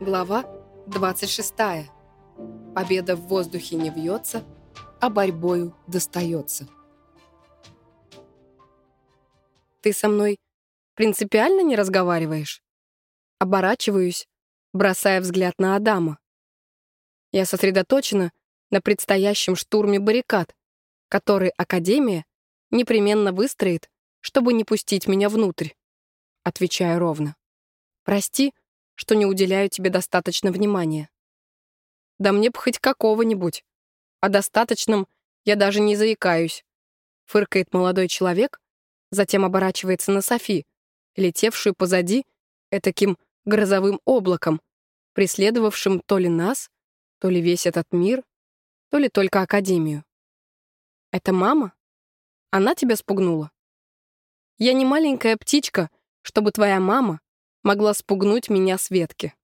Глава 26. Победа в воздухе не вьется, а борьбою достается. Ты со мной принципиально не разговариваешь? Оборачиваюсь, бросая взгляд на Адама. Я сосредоточена на предстоящем штурме баррикад, который Академия непременно выстроит, чтобы не пустить меня внутрь. Отвечаю ровно. Прости, что не уделяю тебе достаточно внимания. Да мне бы хоть какого-нибудь. О достаточном я даже не заикаюсь. Фыркает молодой человек, затем оборачивается на Софи, летевшую позади этаким грозовым облаком, преследовавшим то ли нас, то ли весь этот мир, то ли только Академию. Это мама? Она тебя спугнула? Я не маленькая птичка, чтобы твоя мама могла спугнуть меня с ветки.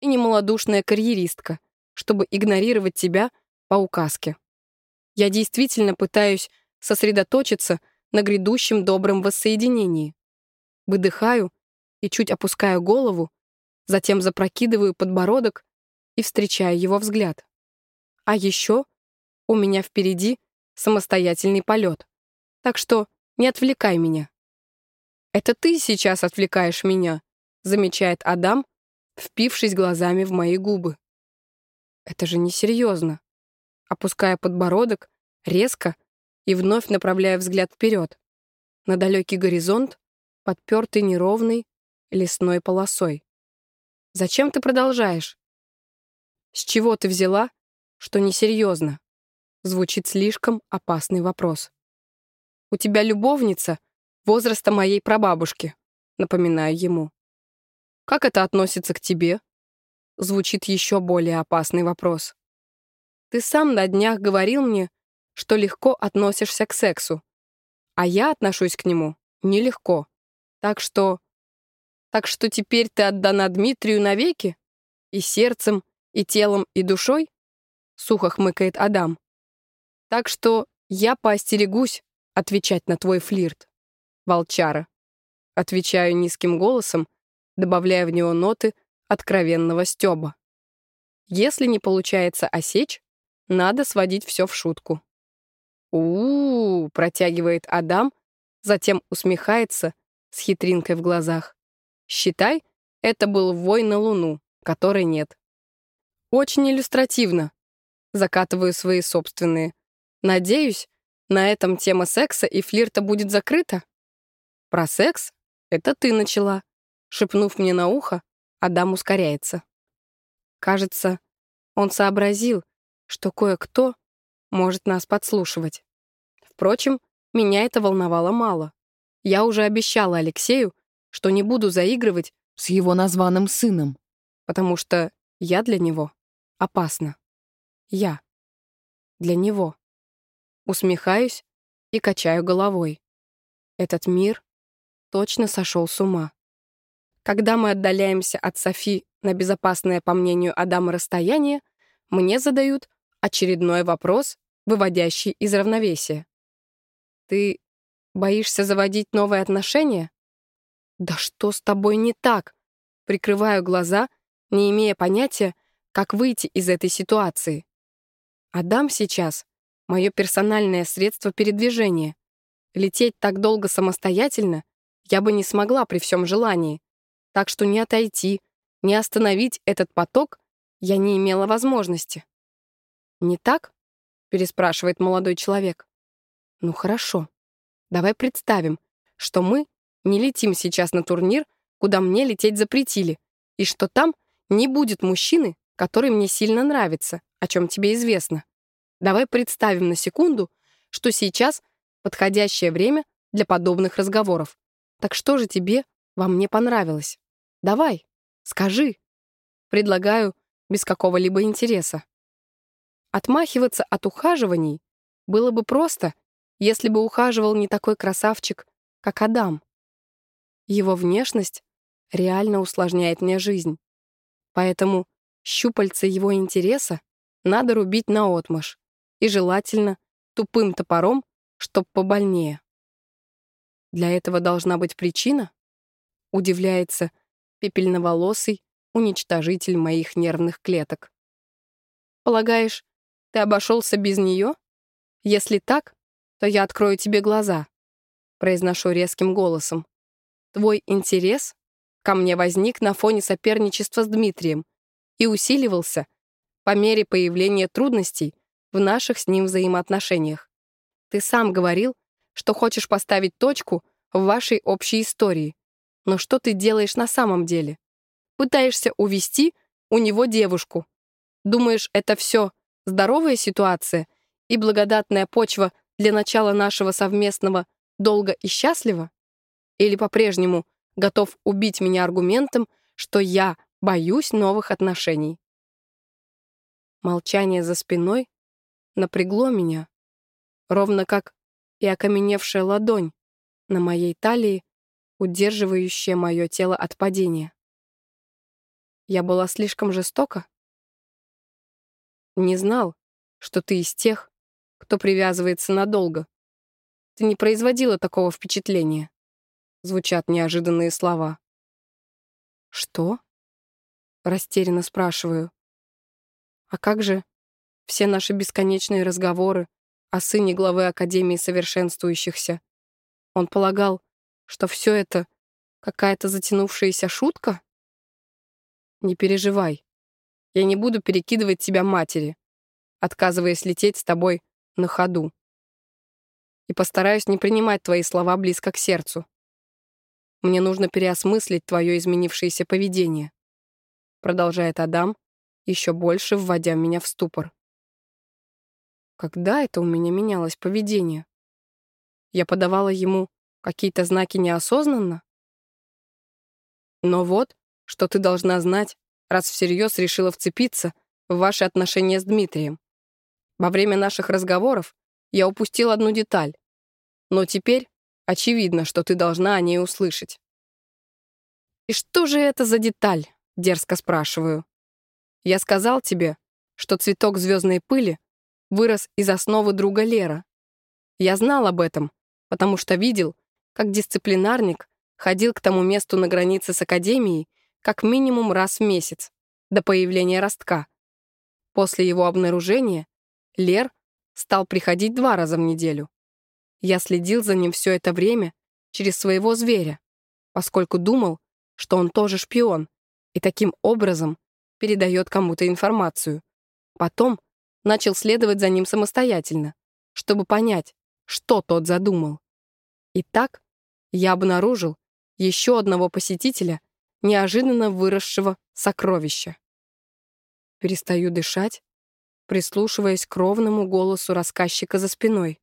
И не малодушная карьеристка, чтобы игнорировать тебя по указке. Я действительно пытаюсь сосредоточиться на грядущем добром воссоединении. Выдыхаю и чуть опускаю голову, затем запрокидываю подбородок и встречаю его взгляд. А еще у меня впереди самостоятельный полет. Так что не отвлекай меня. Это ты сейчас отвлекаешь меня, замечает Адам, впившись глазами в мои губы. Это же несерьезно. Опуская подбородок, резко и вновь направляя взгляд вперед, на далекий горизонт, подпертый неровной лесной полосой. «Зачем ты продолжаешь?» «С чего ты взяла, что несерьезно?» Звучит слишком опасный вопрос. «У тебя любовница возраста моей прабабушки», напоминаю ему. Как это относится к тебе? Звучит еще более опасный вопрос. Ты сам на днях говорил мне, что легко относишься к сексу, а я отношусь к нему нелегко. Так что... Так что теперь ты отдана Дмитрию навеки? И сердцем, и телом, и душой? Сухо хмыкает Адам. Так что я поостерегусь отвечать на твой флирт. Волчара. Отвечаю низким голосом, добавляя в него ноты откровенного стёба. Если не получается осечь, надо сводить все в шутку. у, -у, -у протягивает Адам, затем усмехается с хитринкой в глазах. «Считай, это был вой на Луну, которой нет». Очень иллюстративно. Закатываю свои собственные. Надеюсь, на этом тема секса и флирта будет закрыта. Про секс — это ты начала. Шепнув мне на ухо, Адам ускоряется. Кажется, он сообразил, что кое-кто может нас подслушивать. Впрочем, меня это волновало мало. Я уже обещала Алексею, что не буду заигрывать с его названным сыном, потому что я для него опасна. Я. Для него. Усмехаюсь и качаю головой. Этот мир точно сошел с ума. Когда мы отдаляемся от Софи на безопасное, по мнению Адама, расстояние, мне задают очередной вопрос, выводящий из равновесия. «Ты боишься заводить новые отношения?» «Да что с тобой не так?» Прикрываю глаза, не имея понятия, как выйти из этой ситуации. Адам сейчас — мое персональное средство передвижения. Лететь так долго самостоятельно я бы не смогла при всем желании так что не отойти, не остановить этот поток я не имела возможности. «Не так?» — переспрашивает молодой человек. «Ну хорошо. Давай представим, что мы не летим сейчас на турнир, куда мне лететь запретили, и что там не будет мужчины, который мне сильно нравится, о чем тебе известно. Давай представим на секунду, что сейчас подходящее время для подобных разговоров. Так что же тебе во мне понравилось? Давай, скажи. Предлагаю без какого-либо интереса. Отмахиваться от ухаживаний было бы просто, если бы ухаживал не такой красавчик, как Адам. Его внешность реально усложняет мне жизнь. Поэтому щупальца его интереса надо рубить наотмашь и желательно тупым топором, чтоб побольнее. Для этого должна быть причина? Удивляется пепельноволосый, уничтожитель моих нервных клеток. Полагаешь, ты обошелся без нее? Если так, то я открою тебе глаза, произношу резким голосом. Твой интерес ко мне возник на фоне соперничества с Дмитрием и усиливался по мере появления трудностей в наших с ним взаимоотношениях. Ты сам говорил, что хочешь поставить точку в вашей общей истории. Но что ты делаешь на самом деле? Пытаешься увести у него девушку. Думаешь, это все здоровая ситуация и благодатная почва для начала нашего совместного долго и счастливо? Или по-прежнему готов убить меня аргументом, что я боюсь новых отношений? Молчание за спиной напрягло меня, ровно как и окаменевшая ладонь на моей талии, удерживающая мое тело от падения. Я была слишком жестока? Не знал, что ты из тех, кто привязывается надолго. Ты не производила такого впечатления. Звучат неожиданные слова. Что? Растерянно спрашиваю. А как же все наши бесконечные разговоры о сыне главы Академии совершенствующихся? Он полагал, что все это какая-то затянувшаяся шутка? Не переживай. Я не буду перекидывать тебя матери, отказываясь лететь с тобой на ходу. И постараюсь не принимать твои слова близко к сердцу. Мне нужно переосмыслить твое изменившееся поведение. Продолжает Адам, еще больше вводя меня в ступор. Когда это у меня менялось поведение? Я подавала ему какие-то знаки неосознанно? Но вот, что ты должна знать, раз всерьез решила вцепиться в ваши отношения с Дмитрием. Во время наших разговоров я упустил одну деталь, но теперь очевидно, что ты должна о ней услышать. «И что же это за деталь?» — дерзко спрашиваю. «Я сказал тебе, что цветок звездной пыли вырос из основы друга Лера. Я знал об этом, потому что видел, как дисциплинарник ходил к тому месту на границе с академией как минимум раз в месяц, до появления ростка. После его обнаружения Лер стал приходить два раза в неделю. Я следил за ним все это время через своего зверя, поскольку думал, что он тоже шпион и таким образом передает кому-то информацию. Потом начал следовать за ним самостоятельно, чтобы понять, что тот задумал. И так я обнаружил еще одного посетителя, неожиданно выросшего сокровища. Перестаю дышать, прислушиваясь к ровному голосу рассказчика за спиной.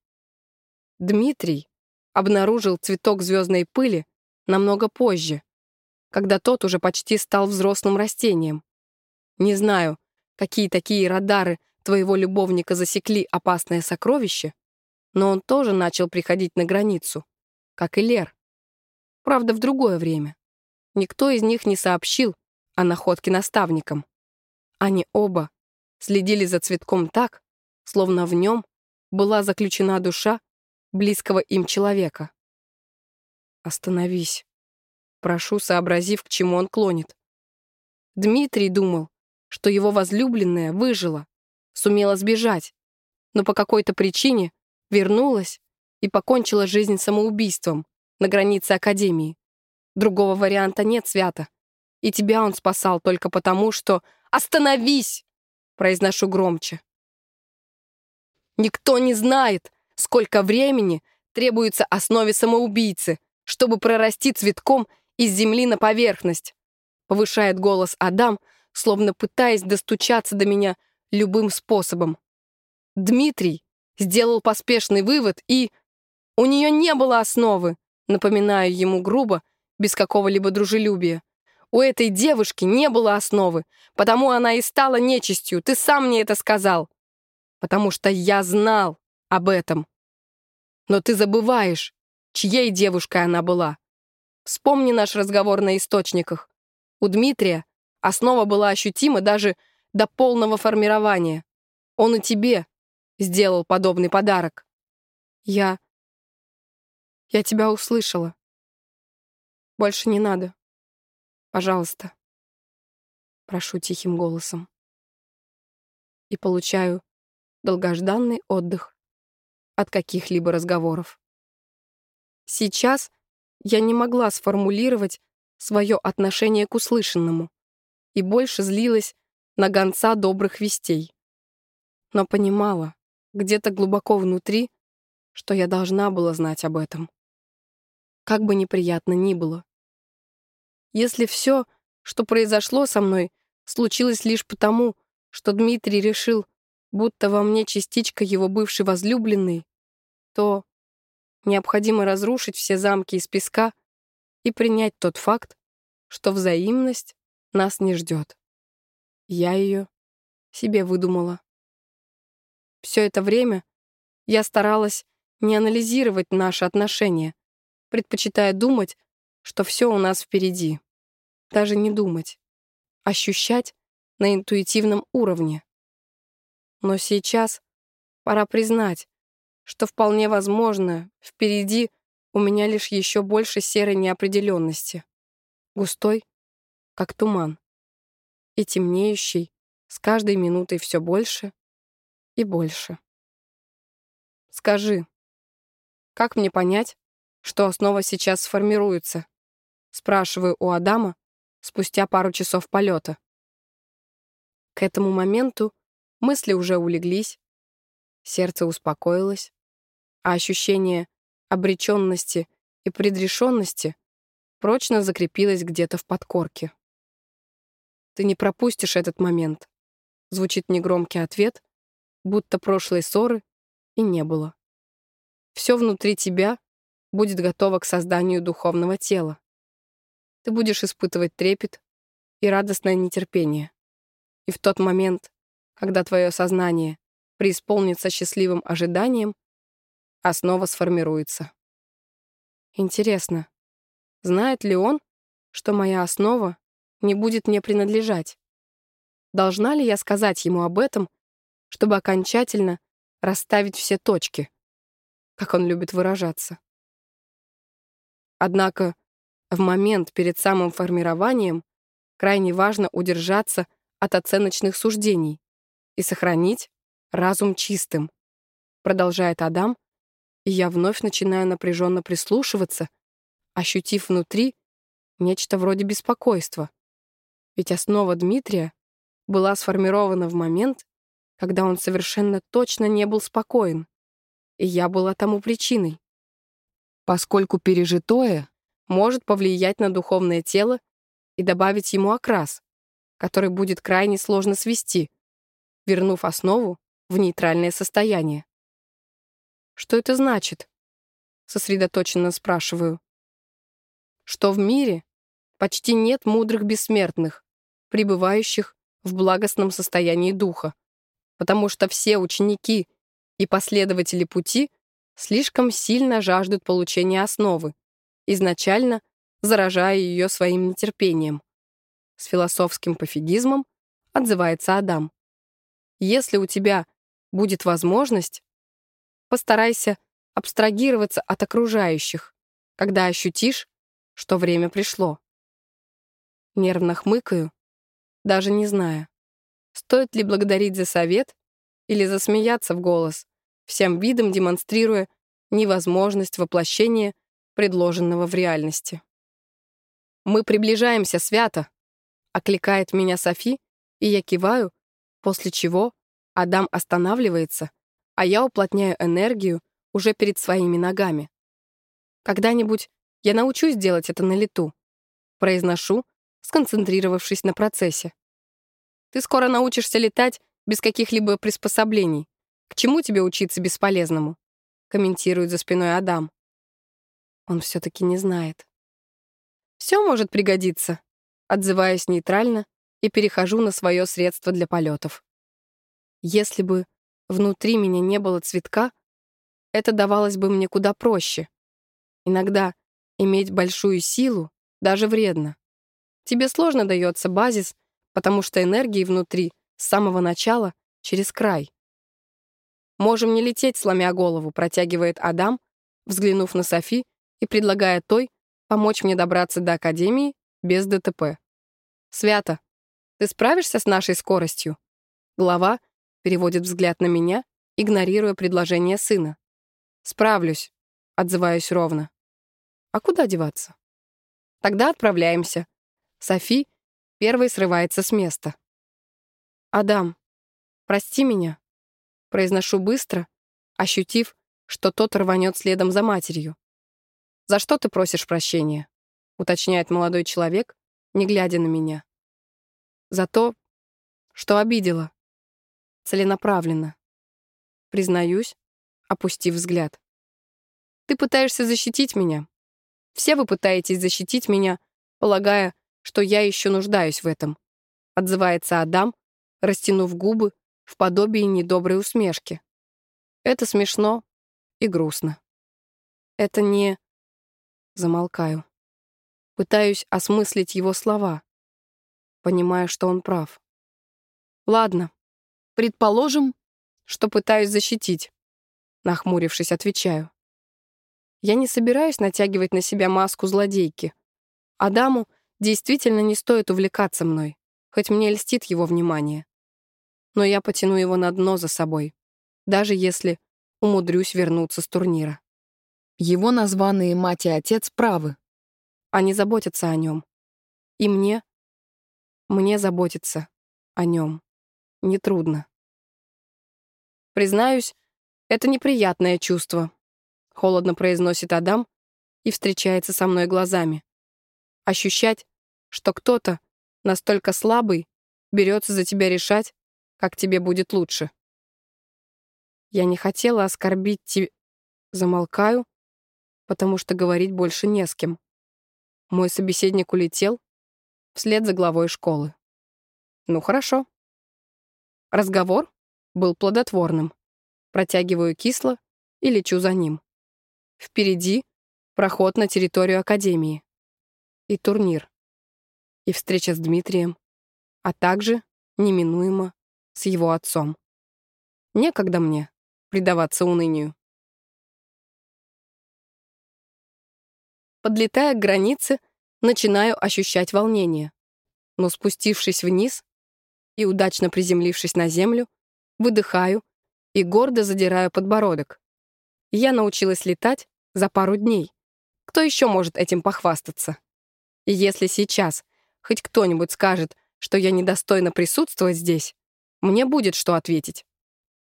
Дмитрий обнаружил цветок звездной пыли намного позже, когда тот уже почти стал взрослым растением. Не знаю, какие такие радары твоего любовника засекли опасное сокровище, но он тоже начал приходить на границу, как и Лер. Правда, в другое время. Никто из них не сообщил о находке наставникам. Они оба следили за цветком так, словно в нем была заключена душа близкого им человека. «Остановись», прошу, сообразив, к чему он клонит. Дмитрий думал, что его возлюбленная выжила, сумела сбежать, но по какой-то причине вернулась и покончила жизнь самоубийством на границе Академии. Другого варианта нет, Свята. И тебя он спасал только потому, что «Остановись!» произношу громче. Никто не знает, сколько времени требуется основе самоубийцы, чтобы прорасти цветком из земли на поверхность. Повышает голос Адам, словно пытаясь достучаться до меня любым способом. Дмитрий сделал поспешный вывод и... У нее не было основы, напоминаю ему грубо, без какого-либо дружелюбия. У этой девушки не было основы, потому она и стала нечистью, ты сам мне это сказал. Потому что я знал об этом. Но ты забываешь, чьей девушкой она была. Вспомни наш разговор на источниках. У Дмитрия основа была ощутима даже до полного формирования. Он и тебе сделал подобный подарок. Я... Я тебя услышала. Больше не надо. Пожалуйста. прошу тихим голосом. И получаю долгожданный отдых от каких-либо разговоров. Сейчас я не могла сформулировать свое отношение к услышанному и больше злилась на гонца добрых вестей. Но понимала, где-то глубоко внутри, что я должна была знать об этом. Как бы неприятно ни было. Если все, что произошло со мной, случилось лишь потому, что Дмитрий решил, будто во мне частичка его бывшей возлюбленной, то необходимо разрушить все замки из песка и принять тот факт, что взаимность нас не ждет. Я ее себе выдумала. Все это время я старалась не анализировать наши отношения, предпочитая думать, что все у нас впереди. Даже не думать. Ощущать на интуитивном уровне. Но сейчас пора признать, что вполне возможно, впереди у меня лишь еще больше серой неопределенности. Густой, как туман. И темнеющий, с каждой минутой все больше и больше. Скажи, как мне понять, что основа сейчас сформируется? Спрашиваю у Адама спустя пару часов полета. К этому моменту мысли уже улеглись, сердце успокоилось, а ощущение обреченности и предрешенности прочно закрепилось где-то в подкорке. «Ты не пропустишь этот момент», — звучит негромкий ответ, будто прошлой ссоры и не было. Все внутри тебя будет готово к созданию духовного тела. Ты будешь испытывать трепет и радостное нетерпение. И в тот момент, когда твое сознание преисполнится счастливым ожиданием, основа сформируется. Интересно, знает ли он, что моя основа не будет мне принадлежать? Должна ли я сказать ему об этом, чтобы окончательно расставить все точки, как он любит выражаться? Однако в момент перед самым формированием крайне важно удержаться от оценочных суждений и сохранить разум чистым, продолжает Адам, и я вновь начинаю напряженно прислушиваться, ощутив внутри нечто вроде беспокойства. Ведь основа Дмитрия была сформирована в момент, когда он совершенно точно не был спокоен, и я была тому причиной. Поскольку пережитое может повлиять на духовное тело и добавить ему окрас, который будет крайне сложно свести, вернув основу в нейтральное состояние. Что это значит? Сосредоточенно спрашиваю. Что в мире почти нет мудрых бессмертных, пребывающих в благостном состоянии духа, потому что все ученики и последователи пути слишком сильно жаждут получения основы, изначально заражая ее своим нетерпением. С философским пофигизмом отзывается Адам. Если у тебя будет возможность, Постарайся абстрагироваться от окружающих, когда ощутишь, что время пришло. Нервно хмыкаю, даже не зная, стоит ли благодарить за совет или засмеяться в голос, всем видом демонстрируя невозможность воплощения предложенного в реальности. «Мы приближаемся, свято!» — окликает меня Софи, и я киваю, после чего Адам останавливается а я уплотняю энергию уже перед своими ногами. Когда-нибудь я научусь делать это на лету. Произношу, сконцентрировавшись на процессе. Ты скоро научишься летать без каких-либо приспособлений. К чему тебе учиться бесполезному? Комментирует за спиной Адам. Он все-таки не знает. Все может пригодиться, отзываясь нейтрально и перехожу на свое средство для полетов. Если бы внутри меня не было цветка, это давалось бы мне куда проще. Иногда иметь большую силу даже вредно. Тебе сложно дается базис, потому что энергии внутри с самого начала через край. «Можем не лететь, сломя голову», протягивает Адам, взглянув на Софи и предлагая той помочь мне добраться до Академии без ДТП. «Свято, Ты справишься с нашей скоростью?» Глава переводит взгляд на меня, игнорируя предложение сына. «Справлюсь», — отзываюсь ровно. «А куда деваться?» «Тогда отправляемся». Софи первой срывается с места. «Адам, прости меня», — произношу быстро, ощутив, что тот рванет следом за матерью. «За что ты просишь прощения?» — уточняет молодой человек, не глядя на меня. «За то, что обидела. Целенаправленно. Признаюсь, опустив взгляд. Ты пытаешься защитить меня. Все вы пытаетесь защитить меня, полагая, что я еще нуждаюсь в этом. Отзывается Адам, растянув губы в подобии недоброй усмешки. Это смешно и грустно. Это не... Замолкаю. Пытаюсь осмыслить его слова, понимая, что он прав. Ладно, предположим, что пытаюсь защитить. Нахмурившись, отвечаю. Я не собираюсь натягивать на себя маску злодейки. Адаму действительно не стоит увлекаться мной, хоть мне льстит его внимание. Но я потяну его на дно за собой, даже если умудрюсь вернуться с турнира. Его названные мать и отец правы. Они заботятся о нем. И мне, мне заботиться о нем нетрудно. Признаюсь, это неприятное чувство, холодно произносит Адам и встречается со мной глазами. Ощущать, что кто-то настолько слабый берется за тебя решать, как тебе будет лучше. Я не хотела оскорбить тебя. Замолкаю, потому что говорить больше не с кем. Мой собеседник улетел вслед за главой школы. Ну хорошо. Разговор был плодотворным. Протягиваю кисло и лечу за ним. Впереди проход на территорию Академии. И турнир. И встреча с Дмитрием. А также, неминуемо, с его отцом. Некогда мне предаваться унынию. Подлетая к границе, начинаю ощущать волнение. Но спустившись вниз и удачно приземлившись на землю, выдыхаю и гордо задираю подбородок. Я научилась летать за пару дней. Кто еще может этим похвастаться? И если сейчас хоть кто-нибудь скажет, что я недостойна присутствовать здесь, мне будет что ответить.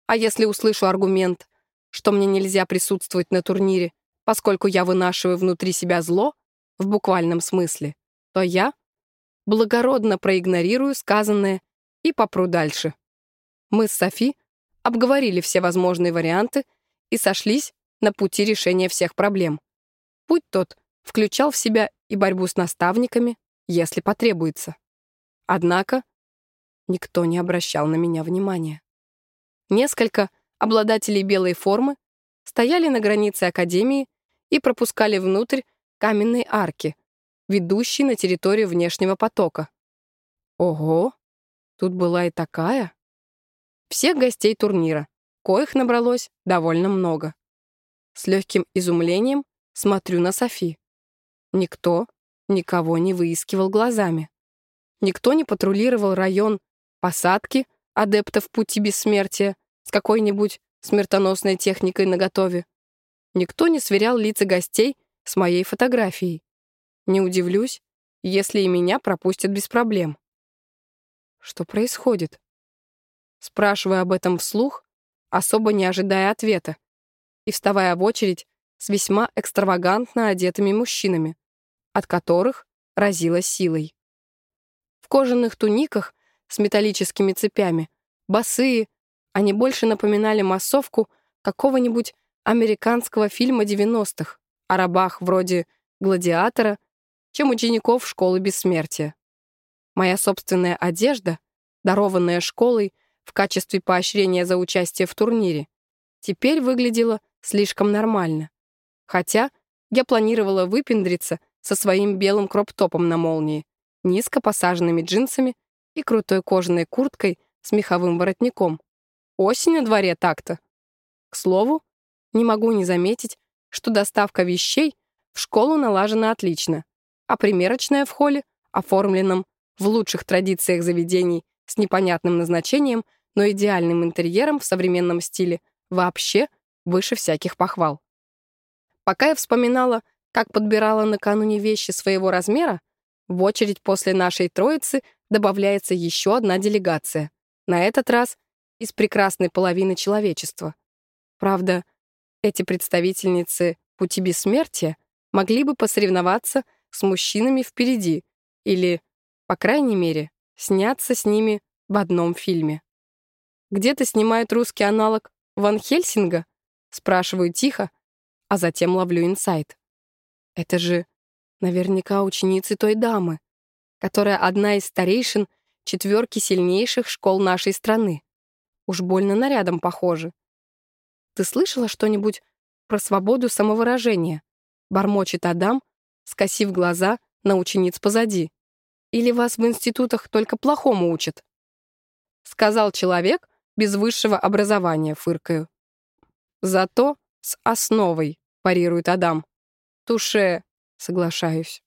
А если услышу аргумент, что мне нельзя присутствовать на турнире, поскольку я вынашиваю внутри себя зло, в буквальном смысле, то я благородно проигнорирую сказанное и попру дальше. Мы с Софи обговорили все возможные варианты и сошлись на пути решения всех проблем. Путь тот включал в себя и борьбу с наставниками, если потребуется. Однако никто не обращал на меня внимания. Несколько обладателей белой формы стояли на границе Академии и пропускали внутрь каменные арки, ведущие на территорию внешнего потока. Ого, тут была и такая. Всех гостей турнира, коих набралось довольно много. С легким изумлением смотрю на Софи. Никто никого не выискивал глазами. Никто не патрулировал район посадки адептов пути бессмертия с какой-нибудь смертоносной техникой наготове. Никто не сверял лица гостей с моей фотографией. Не удивлюсь, если и меня пропустят без проблем. Что происходит? Спрашивая об этом вслух, особо не ожидая ответа, и вставая в очередь с весьма экстравагантно одетыми мужчинами, от которых разило силой. В кожаных туниках с металлическими цепями, босые, они больше напоминали массовку какого-нибудь американского фильма 90-х о рабах вроде «Гладиатора», чем учеников школы бессмертия. Моя собственная одежда, дарованная школой в качестве поощрения за участие в турнире, теперь выглядела слишком нормально. Хотя я планировала выпендриться со своим белым кроп-топом на молнии, низко посаженными джинсами и крутой кожаной курткой с меховым воротником. Осень на дворе так-то. К слову, не могу не заметить, что доставка вещей в школу налажена отлично, а примерочная в холле, оформленном в лучших традициях заведений с непонятным назначением, но идеальным интерьером в современном стиле вообще выше всяких похвал. Пока я вспоминала, как подбирала накануне вещи своего размера, в очередь после нашей троицы добавляется еще одна делегация. На этот раз из прекрасной половины человечества. Правда, эти представительницы пути бессмертия могли бы посоревноваться с мужчинами впереди или, по крайней мере, сняться с ними в одном фильме. Где-то снимают русский аналог Ван Хельсинга? Спрашиваю тихо, а затем ловлю инсайт. Это же наверняка ученицы той дамы, которая одна из старейшин четверки сильнейших школ нашей страны. Уж больно нарядом похожи. Ты слышала что-нибудь про свободу самовыражения? Бормочет Адам, скосив глаза на учениц позади. Или вас в институтах только плохому учат? Сказал человек без высшего образования, фыркаю. Зато с основой, парирует Адам. Туше, соглашаюсь.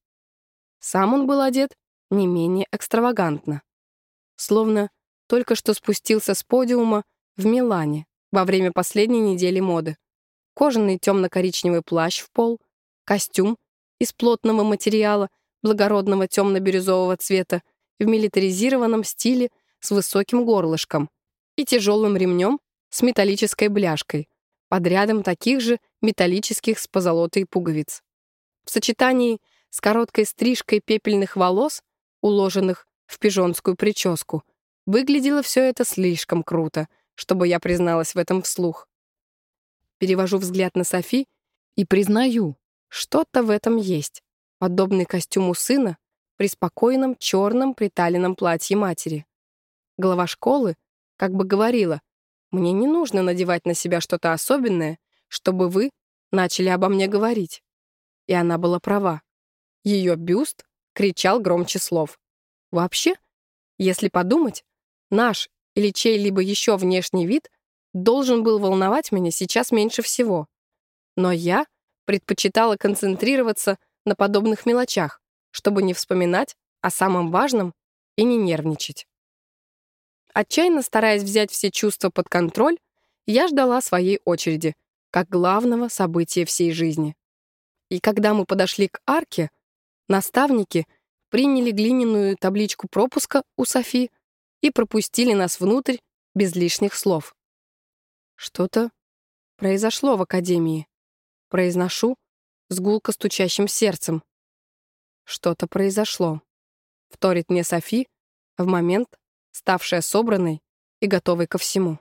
Сам он был одет не менее экстравагантно. Словно только что спустился с подиума в Милане во время последней недели моды. Кожаный темно-коричневый плащ в пол, костюм из плотного материала, благородного темно-бирюзового цвета, в милитаризированном стиле с высоким горлышком и тяжелым ремнем с металлической бляшкой, под рядом таких же металлических с позолотой пуговиц. В сочетании с короткой стрижкой пепельных волос, уложенных в пижонскую прическу, Выглядело все это слишком круто, чтобы я призналась в этом вслух. Перевожу взгляд на Софи и признаю, что-то в этом есть. Подобный костюму сына при спокойном черном приталенном платье матери. Глава школы как бы говорила, мне не нужно надевать на себя что-то особенное, чтобы вы начали обо мне говорить. И она была права. Ее бюст кричал громче слов. Вообще, если подумать, Наш или чей-либо еще внешний вид должен был волновать меня сейчас меньше всего. Но я предпочитала концентрироваться на подобных мелочах, чтобы не вспоминать о самом важном и не нервничать. Отчаянно стараясь взять все чувства под контроль, я ждала своей очереди, как главного события всей жизни. И когда мы подошли к арке, наставники приняли глиняную табличку пропуска у Софи, и пропустили нас внутрь без лишних слов. Что-то произошло в академии. Произношу с гулко стучащим сердцем. Что-то произошло. Вторит мне Софи в момент, ставшая собранной и готовой ко всему.